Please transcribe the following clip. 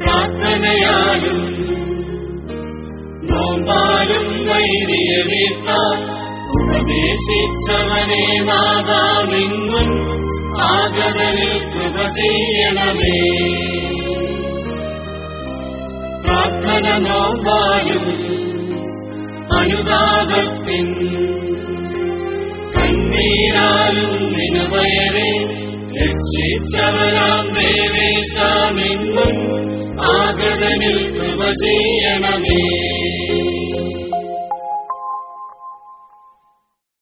പ്രാർത്ഥനയാലും കൃപ ചെയ്യണമേ. പ്രാർത്ഥന അനുതാപത്തിൻ കണ്ണീരാലും രക്ഷിച്ചവരാം ദേവേശാമിന്നും ആഗതനിൽ കൃപ ചെയ്യണമേ